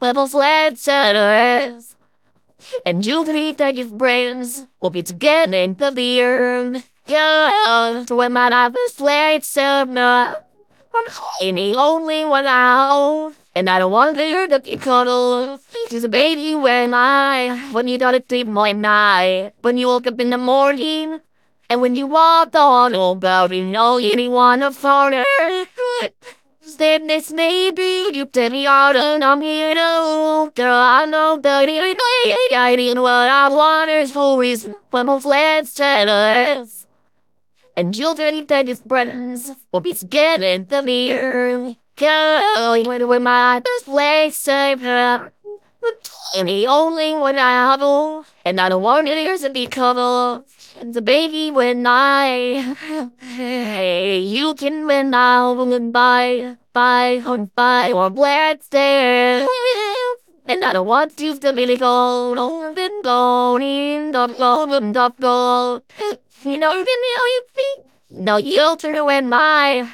little sled setters. And you three that your brains will be together in the beer. Yeah, when my life is late summer. I'm the only one out. And I don't want to hear the cuddle. She's a baby when I, when you to sleep my night. When you woke up in the morning. And when you walked on about you know anyone of foreigner. Then this all and I'm here to that it I didn't what I want is for is when my tell us. And tell that friends will be scared in the mirror. When with my her. And the only one I have, and I don't want it here to be. And the baby when I, hey, you can win now, goodbye by on by or let's. And I don't want you to really go, no, been going, don't go, don't go. You know, you know, you think, no, you'll turn away my